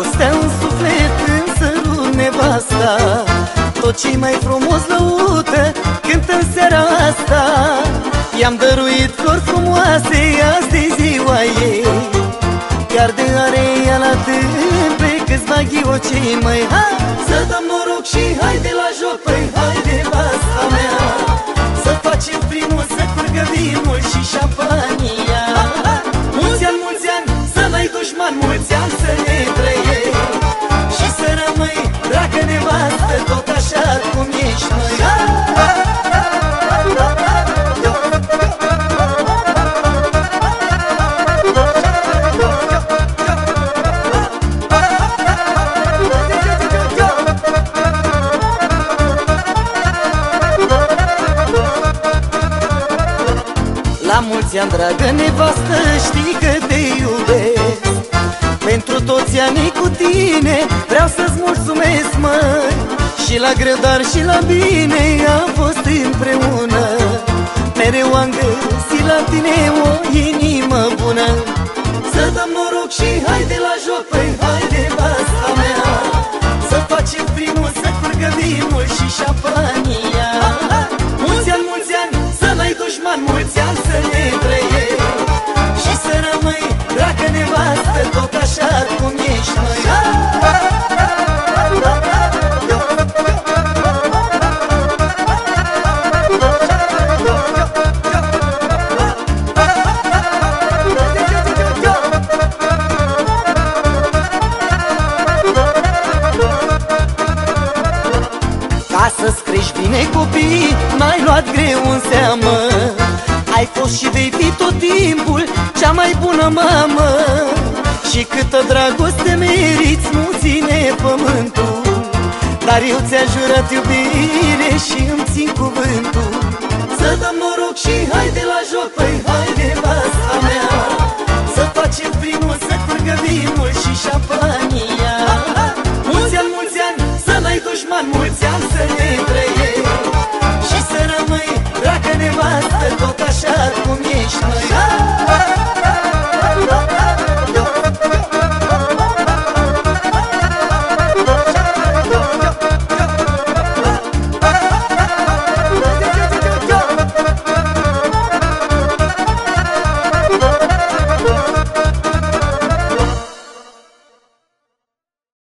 Dragostea în suflet însărul nevasta. Tot ce mai frumos lăută când în seara asta. I-am dăruit flori frumoase, azi de ziua ei. Iar de are ea la tâmple câțiva ghiocei mai ha! Să dăm noroc și hai de la joc, păi hai de basta mea. Să facem primul, să curgă vinul și șampă cum ești noi? La mulți ani, dragă nevastă, știi că te iubesc. Pentru toți anii cu tine vreau să-ți mulțumesc, măi Și la grădar și la bine am fost împreună. Mereu am găsit la tine o inimă bună. Să dăm noroc și haide la joc, păi haide, basta mea. Să facem primul, să curgă vinul și șampania Mulți ani, mulți ani, să n-ai dușman, mulți ani să ne trăiești Ca să-ți crești bine copii N-ai luat greu în seamă. Ai fost și vei fi tot timpul Cea mai bună mamă. Și câtă dragoste meriți Nu ține pământul. Dar eu ți-am jurat iubire Și îmi țin cuvântul. Să dăm noroc și haide la joc Păi haide, Și să rămâi, dragă nevastă Tot așa cum ești noi